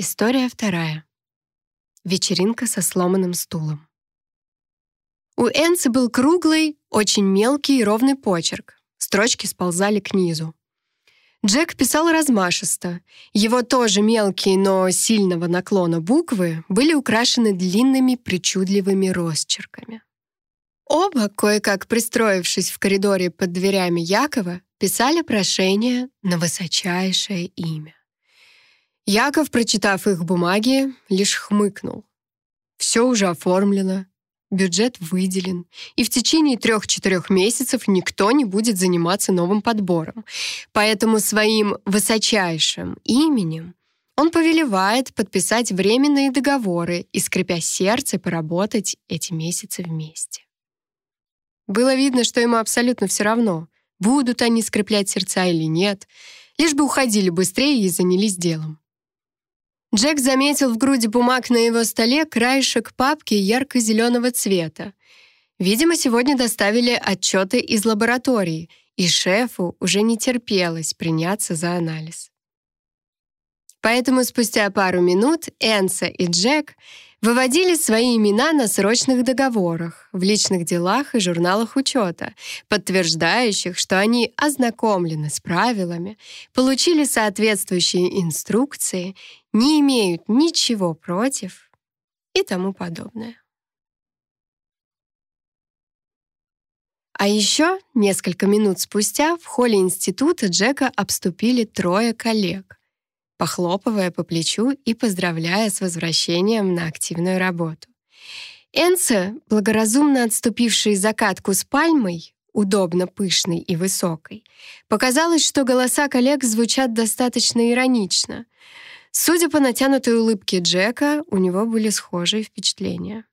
История вторая. Вечеринка со сломанным стулом. У Энцы был круглый, очень мелкий и ровный почерк. Строчки сползали к низу. Джек писал размашисто. Его тоже мелкие, но сильного наклона буквы были украшены длинными причудливыми росчерками. Оба, кое-как пристроившись в коридоре под дверями Якова, писали прошение на высочайшее имя. Яков, прочитав их бумаги, лишь хмыкнул. Все уже оформлено, бюджет выделен, и в течение трех-четырех месяцев никто не будет заниматься новым подбором. Поэтому своим высочайшим именем он повелевает подписать временные договоры и, скрипя сердце, поработать эти месяцы вместе. Было видно, что ему абсолютно все равно, будут они скреплять сердца или нет, лишь бы уходили быстрее и занялись делом. Джек заметил в груди бумаг на его столе краешек папки ярко-зеленого цвета. Видимо, сегодня доставили отчеты из лаборатории, и шефу уже не терпелось приняться за анализ. Поэтому спустя пару минут Энса и Джек выводили свои имена на срочных договорах, в личных делах и журналах учета, подтверждающих, что они ознакомлены с правилами, получили соответствующие инструкции, не имеют ничего против и тому подобное. А еще несколько минут спустя в холле института Джека обступили трое коллег похлопывая по плечу и поздравляя с возвращением на активную работу. Энце, благоразумно отступивший закатку с пальмой, удобно пышной и высокой, показалось, что голоса коллег звучат достаточно иронично. Судя по натянутой улыбке Джека, у него были схожие впечатления.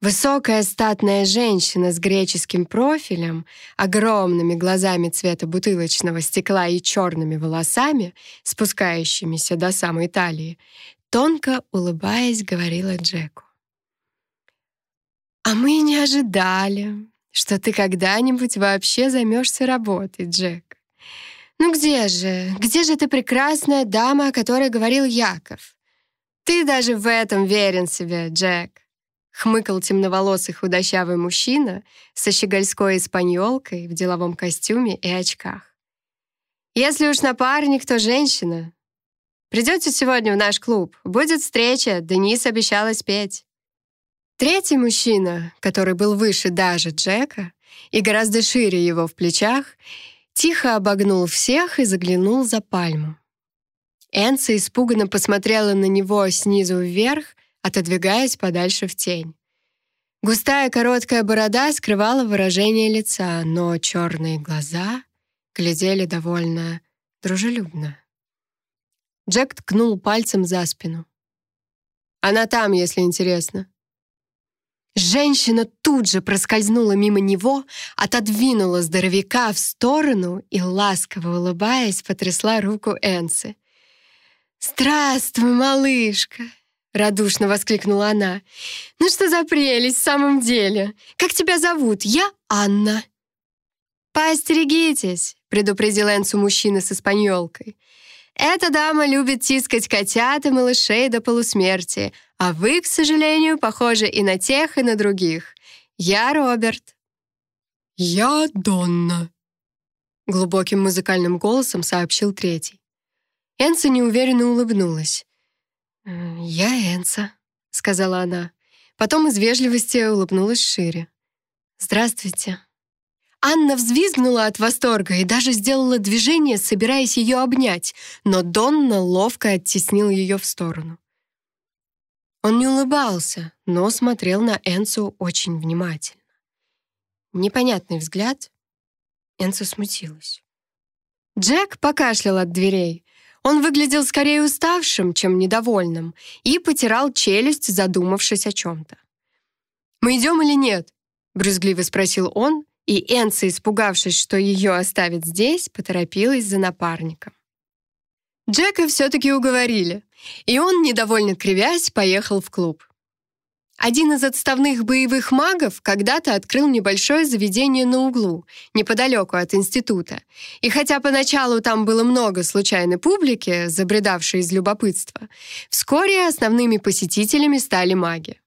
Высокая статная женщина с греческим профилем, огромными глазами цвета бутылочного стекла и черными волосами, спускающимися до самой талии, тонко улыбаясь, говорила Джеку. «А мы не ожидали, что ты когда-нибудь вообще займешься работой, Джек. Ну где же, где же ты прекрасная дама, о которой говорил Яков? Ты даже в этом верен себе, Джек» хмыкал темноволосый худощавый мужчина со щегольской испаньолкой в деловом костюме и очках. «Если уж напарник, то женщина. Придете сегодня в наш клуб. Будет встреча, Денис обещала спеть». Третий мужчина, который был выше даже Джека и гораздо шире его в плечах, тихо обогнул всех и заглянул за пальму. Энса испуганно посмотрела на него снизу вверх, отодвигаясь подальше в тень. Густая короткая борода скрывала выражение лица, но черные глаза глядели довольно дружелюбно. Джек ткнул пальцем за спину. «Она там, если интересно». Женщина тут же проскользнула мимо него, отодвинула здоровяка в сторону и, ласково улыбаясь, потрясла руку Энсы. «Здравствуй, малышка! — радушно воскликнула она. «Ну что за прелесть в самом деле? Как тебя зовут? Я Анна». «Поостерегитесь», — предупредил Энсу мужчина с испаньолкой. «Эта дама любит тискать котят и малышей до полусмерти, а вы, к сожалению, похожи и на тех, и на других. Я Роберт». «Я Донна», — глубоким музыкальным голосом сообщил третий. Энса неуверенно улыбнулась. «Я Энса», — сказала она. Потом из вежливости улыбнулась шире. «Здравствуйте». Анна взвизгнула от восторга и даже сделала движение, собираясь ее обнять, но Донна ловко оттеснил ее в сторону. Он не улыбался, но смотрел на Энсу очень внимательно. Непонятный взгляд. Энса смутилась. Джек покашлял от дверей. Он выглядел скорее уставшим, чем недовольным, и потирал челюсть, задумавшись о чем-то. «Мы идем или нет?» — брюзгливо спросил он, и Энса, испугавшись, что ее оставят здесь, поторопилась за напарником. Джека все-таки уговорили, и он, недовольно кривясь, поехал в клуб. Один из отставных боевых магов когда-то открыл небольшое заведение на углу, неподалеку от института. И хотя поначалу там было много случайной публики, забредавшей из любопытства, вскоре основными посетителями стали маги.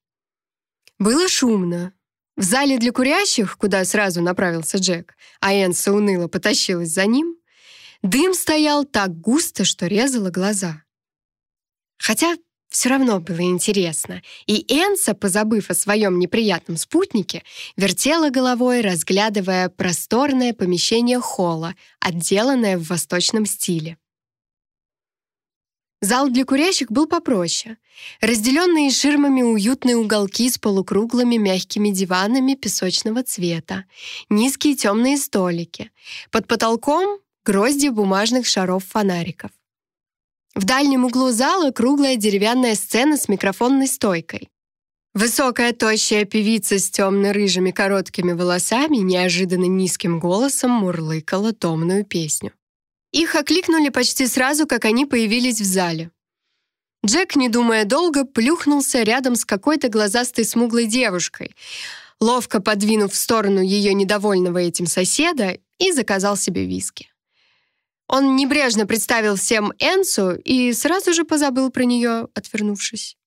Было шумно. В зале для курящих, куда сразу направился Джек, а Энса уныло потащилась за ним, дым стоял так густо, что резало глаза. Хотя все равно было интересно, и Энса, позабыв о своем неприятном спутнике, вертела головой, разглядывая просторное помещение холла, отделанное в восточном стиле. Зал для курящих был попроще. Разделенные ширмами уютные уголки с полукруглыми мягкими диванами песочного цвета, низкие темные столики. Под потолком — грозди бумажных шаров-фонариков. В дальнем углу зала круглая деревянная сцена с микрофонной стойкой. Высокая тощая певица с темно-рыжими короткими волосами неожиданно низким голосом мурлыкала томную песню. Их окликнули почти сразу, как они появились в зале. Джек, не думая долго, плюхнулся рядом с какой-то глазастой смуглой девушкой, ловко подвинув в сторону ее недовольного этим соседа и заказал себе виски. Он небрежно представил всем Энсу и сразу же позабыл про нее, отвернувшись.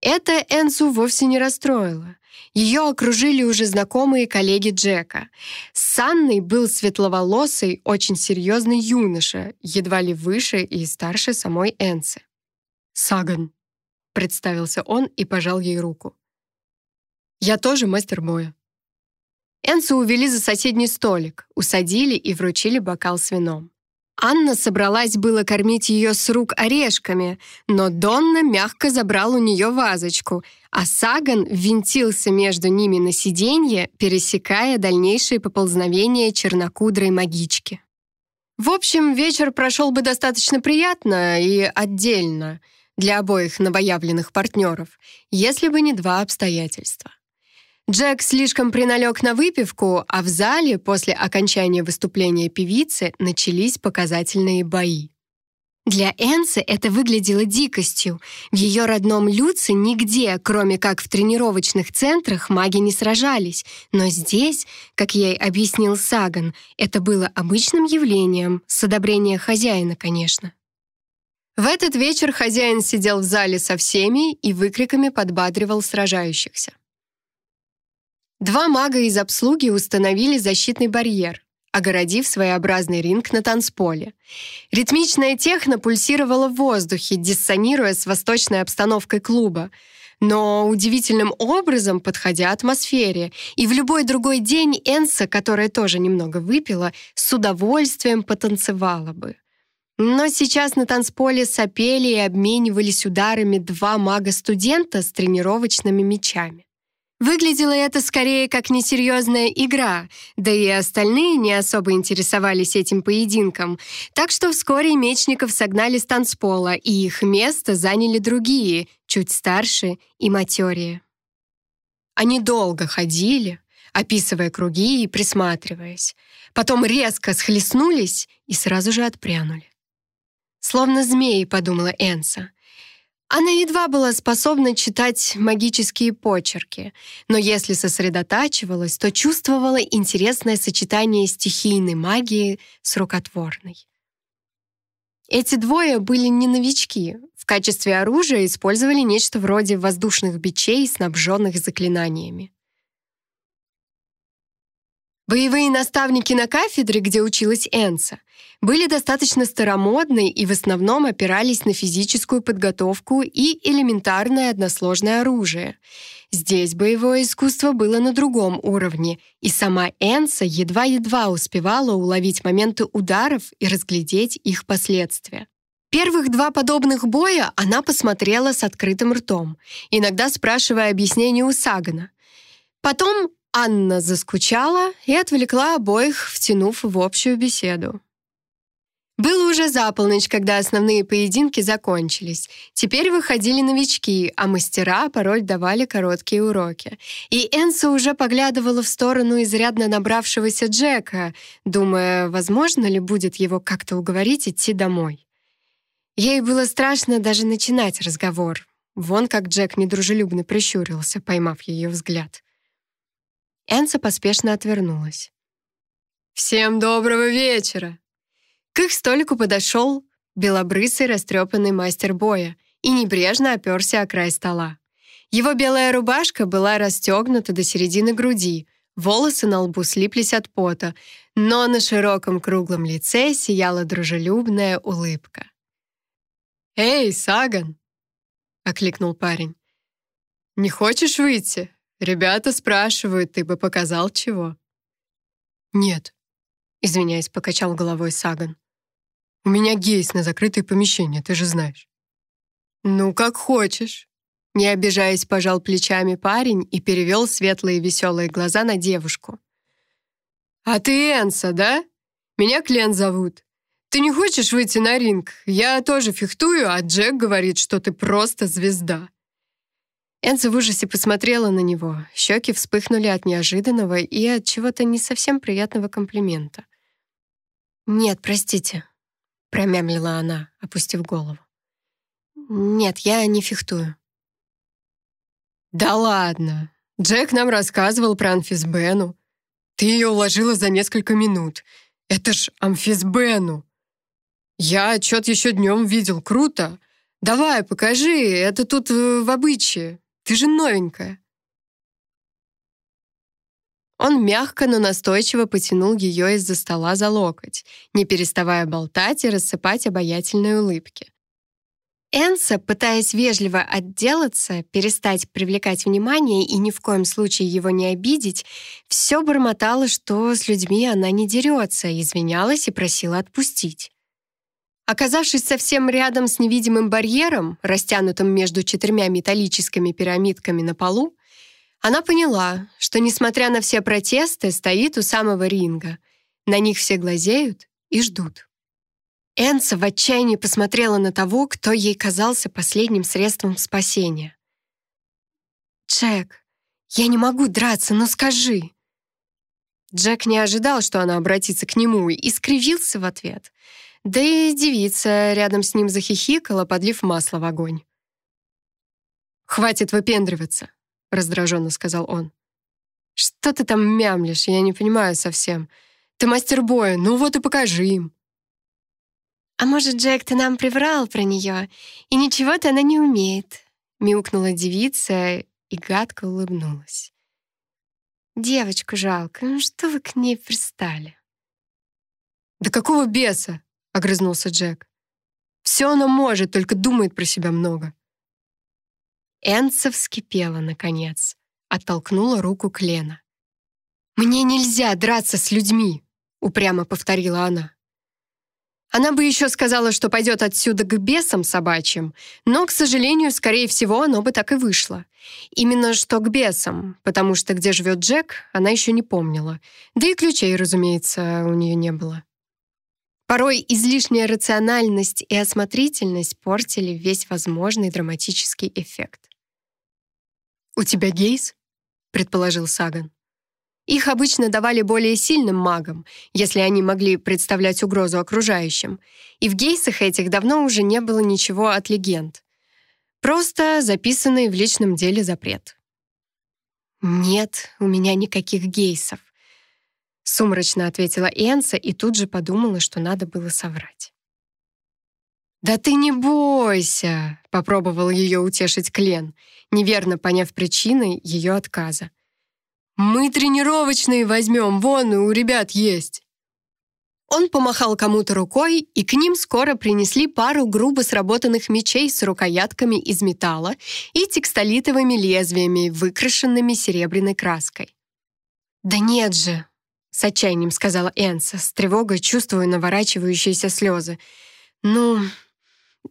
Это Энсу вовсе не расстроило. Ее окружили уже знакомые коллеги Джека. С был светловолосый, очень серьезный юноша, едва ли выше и старше самой Энсы. «Саган», — представился он и пожал ей руку. «Я тоже мастер боя». Энсу увели за соседний столик, усадили и вручили бокал с вином. Анна собралась было кормить ее с рук орешками, но Донна мягко забрал у нее вазочку, а Саган винтился между ними на сиденье, пересекая дальнейшие поползновения чернокудрой магички. В общем, вечер прошел бы достаточно приятно и отдельно для обоих новоявленных партнеров, если бы не два обстоятельства. Джек слишком приналег на выпивку, а в зале после окончания выступления певицы начались показательные бои. Для Энсы это выглядело дикостью. В ее родном Люце нигде, кроме как в тренировочных центрах, маги не сражались. Но здесь, как ей объяснил Саган, это было обычным явлением, с одобрения хозяина, конечно. В этот вечер хозяин сидел в зале со всеми и выкриками подбадривал сражающихся. Два мага из обслуги установили защитный барьер, огородив своеобразный ринг на танцполе. Ритмичная техно пульсировала в воздухе, диссонируя с восточной обстановкой клуба, но удивительным образом подходя атмосфере, и в любой другой день Энса, которая тоже немного выпила, с удовольствием потанцевала бы. Но сейчас на танцполе сопели и обменивались ударами два мага-студента с тренировочными мечами. Выглядело это скорее как несерьезная игра, да и остальные не особо интересовались этим поединком, так что вскоре мечников согнали с танцпола, и их место заняли другие, чуть старше и матерее. Они долго ходили, описывая круги и присматриваясь. Потом резко схлестнулись и сразу же отпрянули. «Словно змеи», — подумала Энса. Она едва была способна читать магические почерки, но если сосредотачивалась, то чувствовала интересное сочетание стихийной магии с рукотворной. Эти двое были не новички. В качестве оружия использовали нечто вроде воздушных бичей, снабженных заклинаниями. Боевые наставники на кафедре, где училась Энса, были достаточно старомодны и в основном опирались на физическую подготовку и элементарное односложное оружие. Здесь боевое искусство было на другом уровне, и сама Энса едва-едва успевала уловить моменты ударов и разглядеть их последствия. Первых два подобных боя она посмотрела с открытым ртом, иногда спрашивая объяснение у Сагана. Потом Анна заскучала и отвлекла обоих, втянув в общую беседу. Было уже за полночь, когда основные поединки закончились. Теперь выходили новички, а мастера порой давали короткие уроки. И Энса уже поглядывала в сторону изрядно набравшегося Джека, думая, возможно ли будет его как-то уговорить идти домой. Ей было страшно даже начинать разговор. Вон как Джек недружелюбно прищурился, поймав ее взгляд. Энса поспешно отвернулась. «Всем доброго вечера!» К их столику подошел белобрысый растрепанный мастер боя и небрежно оперся о край стола. Его белая рубашка была расстегнута до середины груди, волосы на лбу слиплись от пота, но на широком круглом лице сияла дружелюбная улыбка. «Эй, Саган!» — окликнул парень. «Не хочешь выйти? Ребята спрашивают, ты бы показал чего?» «Нет», — извиняясь, покачал головой Саган. «У меня гейс на закрытое помещение, ты же знаешь». «Ну, как хочешь». Не обижаясь, пожал плечами парень и перевел светлые веселые глаза на девушку. «А ты Энса, да? Меня Клен зовут. Ты не хочешь выйти на ринг? Я тоже фехтую, а Джек говорит, что ты просто звезда». Энса в ужасе посмотрела на него. Щеки вспыхнули от неожиданного и от чего-то не совсем приятного комплимента. «Нет, простите», — промямлила она, опустив голову. «Нет, я не фехтую». «Да ладно! Джек нам рассказывал про амфисбену. Ты ее уложила за несколько минут. Это ж амфисбену. Я отчет еще днем видел, круто. Давай, покажи, это тут э, в обычае. Ты же новенькая». Он мягко, но настойчиво потянул ее из-за стола за локоть, не переставая болтать и рассыпать обаятельные улыбки. Энса, пытаясь вежливо отделаться, перестать привлекать внимание и ни в коем случае его не обидеть, все бормотала, что с людьми она не дерется, извинялась и просила отпустить. Оказавшись совсем рядом с невидимым барьером, растянутым между четырьмя металлическими пирамидками на полу, она поняла, что, несмотря на все протесты, стоит у самого ринга. На них все глазеют и ждут. Энса в отчаянии посмотрела на того, кто ей казался последним средством спасения. «Джек, я не могу драться, но скажи!» Джек не ожидал, что она обратится к нему, и скривился в ответ. Да и девица рядом с ним захихикала, подлив масло в огонь. «Хватит выпендриваться», — раздраженно сказал он. «Что ты там мямлишь? Я не понимаю совсем. Ты мастер боя, ну вот и покажи им». «А может, Джек, ты нам приврал про нее, и ничего-то она не умеет?» — мяукнула девица и гадко улыбнулась. «Девочку жалко, ну что вы к ней пристали?» «Да какого беса?» — огрызнулся Джек. «Все она может, только думает про себя много». Энца вскипела, наконец, оттолкнула руку Клена. «Мне нельзя драться с людьми», — упрямо повторила она. Она бы еще сказала, что пойдет отсюда к бесам собачьим, но, к сожалению, скорее всего, оно бы так и вышло. Именно что к бесам, потому что где живет Джек, она еще не помнила. Да и ключей, разумеется, у нее не было. Порой излишняя рациональность и осмотрительность портили весь возможный драматический эффект. «У тебя гейс?» — предположил Саган. Их обычно давали более сильным магам, если они могли представлять угрозу окружающим, и в гейсах этих давно уже не было ничего от легенд. Просто записанный в личном деле запрет. «Нет, у меня никаких гейсов», — сумрачно ответила Энса и тут же подумала, что надо было соврать. «Да ты не бойся», — попробовал ее утешить Клен, неверно поняв причины ее отказа. «Мы тренировочные возьмем, вон у ребят есть». Он помахал кому-то рукой, и к ним скоро принесли пару грубо сработанных мечей с рукоятками из металла и текстолитовыми лезвиями, выкрашенными серебряной краской. «Да нет же!» — с отчаянием сказала Энса, с тревогой чувствуя наворачивающиеся слезы. «Ну,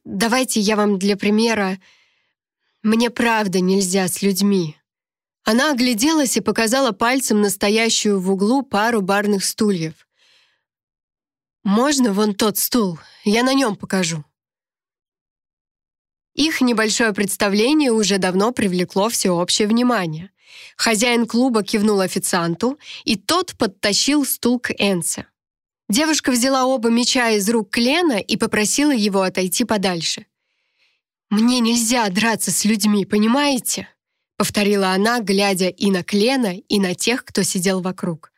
давайте я вам для примера... Мне правда нельзя с людьми». Она огляделась и показала пальцем настоящую в углу пару барных стульев. «Можно вон тот стул? Я на нем покажу». Их небольшое представление уже давно привлекло всеобщее внимание. Хозяин клуба кивнул официанту, и тот подтащил стул к Энсе. Девушка взяла оба меча из рук Клена и попросила его отойти подальше. «Мне нельзя драться с людьми, понимаете?» повторила она, глядя и на Клена, и на тех, кто сидел вокруг.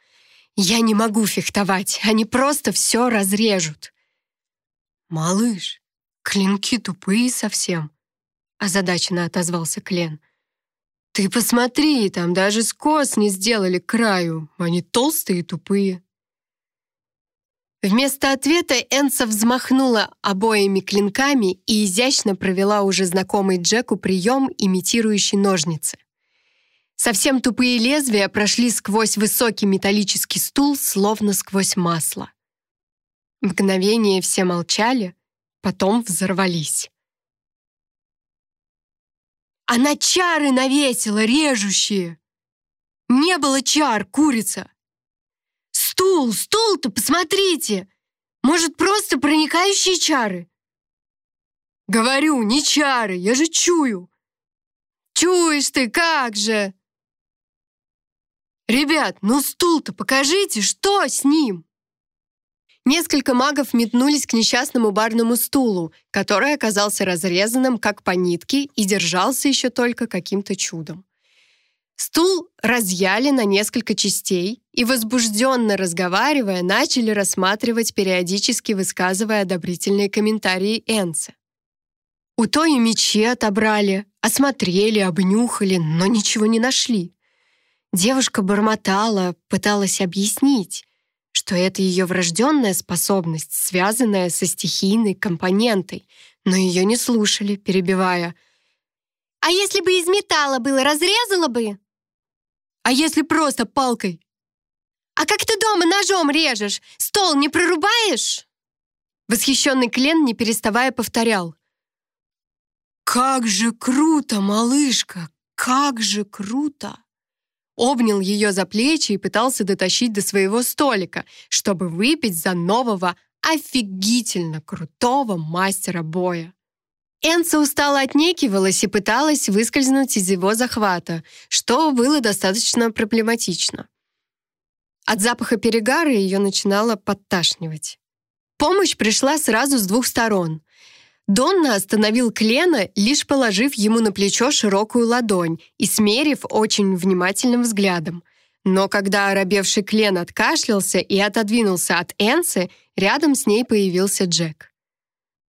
«Я не могу фехтовать, они просто все разрежут». «Малыш, клинки тупые совсем», — озадаченно отозвался Клен. «Ты посмотри, там даже скос не сделали к краю, они толстые и тупые». Вместо ответа Энса взмахнула обоими клинками и изящно провела уже знакомый Джеку прием, имитирующий ножницы. Совсем тупые лезвия прошли сквозь высокий металлический стул, словно сквозь масло. Мгновение все молчали, потом взорвались. Она чары навесила, режущие. Не было чар, курица. Стул, стул-то, посмотрите! Может, просто проникающие чары? Говорю, не чары, я же чую. Чуешь ты, как же? Ребят, ну стул-то покажите, что с ним? Несколько магов метнулись к несчастному барному стулу, который оказался разрезанным как по нитке и держался еще только каким-то чудом. Стул разъяли на несколько частей и, возбужденно разговаривая, начали рассматривать, периодически высказывая одобрительные комментарии Энце. У той и мечи отобрали, осмотрели, обнюхали, но ничего не нашли. Девушка бормотала, пыталась объяснить, что это ее врожденная способность, связанная со стихийной компонентой, но ее не слушали, перебивая. «А если бы из металла было, разрезала бы?» А если просто палкой? А как ты дома ножом режешь? Стол не прорубаешь? Восхищенный Клен, не переставая, повторял. «Как же круто, малышка! Как же круто!» Обнял ее за плечи и пытался дотащить до своего столика, чтобы выпить за нового, офигительно крутого мастера боя. Энса устало отнекивалась и пыталась выскользнуть из его захвата, что было достаточно проблематично. От запаха перегара ее начинало подташнивать. Помощь пришла сразу с двух сторон. Донна остановил Клена, лишь положив ему на плечо широкую ладонь и смерив очень внимательным взглядом. Но когда оробевший Клен откашлялся и отодвинулся от Энсы, рядом с ней появился Джек.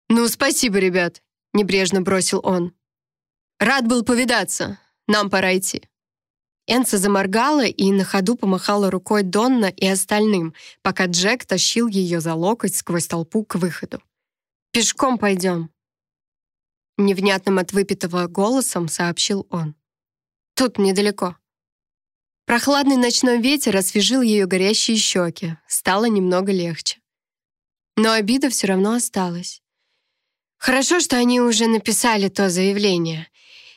«Ну, спасибо, ребят. — небрежно бросил он. «Рад был повидаться. Нам пора идти». Энса заморгала и на ходу помахала рукой Донна и остальным, пока Джек тащил ее за локоть сквозь толпу к выходу. «Пешком пойдем», — невнятным от выпитого голосом сообщил он. «Тут недалеко». Прохладный ночной ветер освежил ее горящие щеки, стало немного легче. Но обида все равно осталась. Хорошо, что они уже написали то заявление.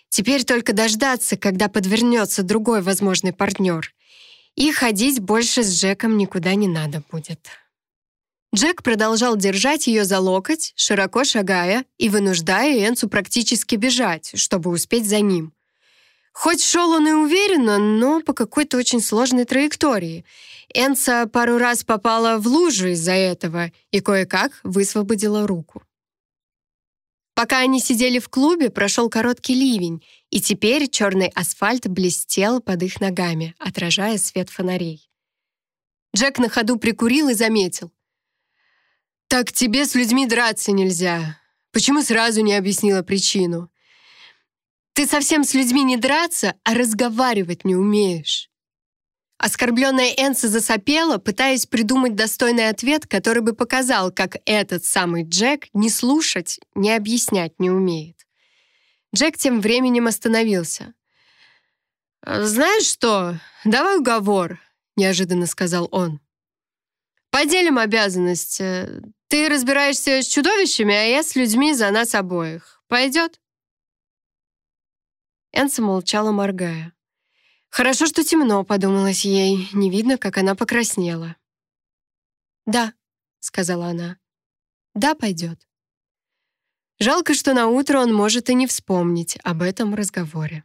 Теперь только дождаться, когда подвернется другой возможный партнер. И ходить больше с Джеком никуда не надо будет. Джек продолжал держать ее за локоть, широко шагая и вынуждая Энсу практически бежать, чтобы успеть за ним. Хоть шел он и уверенно, но по какой-то очень сложной траектории. Энса пару раз попала в лужу из-за этого и кое-как высвободила руку. Пока они сидели в клубе, прошел короткий ливень, и теперь черный асфальт блестел под их ногами, отражая свет фонарей. Джек на ходу прикурил и заметил. «Так тебе с людьми драться нельзя. Почему сразу не объяснила причину? Ты совсем с людьми не драться, а разговаривать не умеешь. Оскорбленная Энса засопела, пытаясь придумать достойный ответ, который бы показал, как этот самый Джек не слушать, не объяснять не умеет. Джек тем временем остановился. «Знаешь что, давай уговор», — неожиданно сказал он. «Поделим обязанность. Ты разбираешься с чудовищами, а я с людьми за нас обоих. Пойдет?» Энса молчала, моргая. Хорошо, что темно, подумалось ей. Не видно, как она покраснела. «Да», — сказала она. «Да, пойдет». Жалко, что на утро он может и не вспомнить об этом разговоре.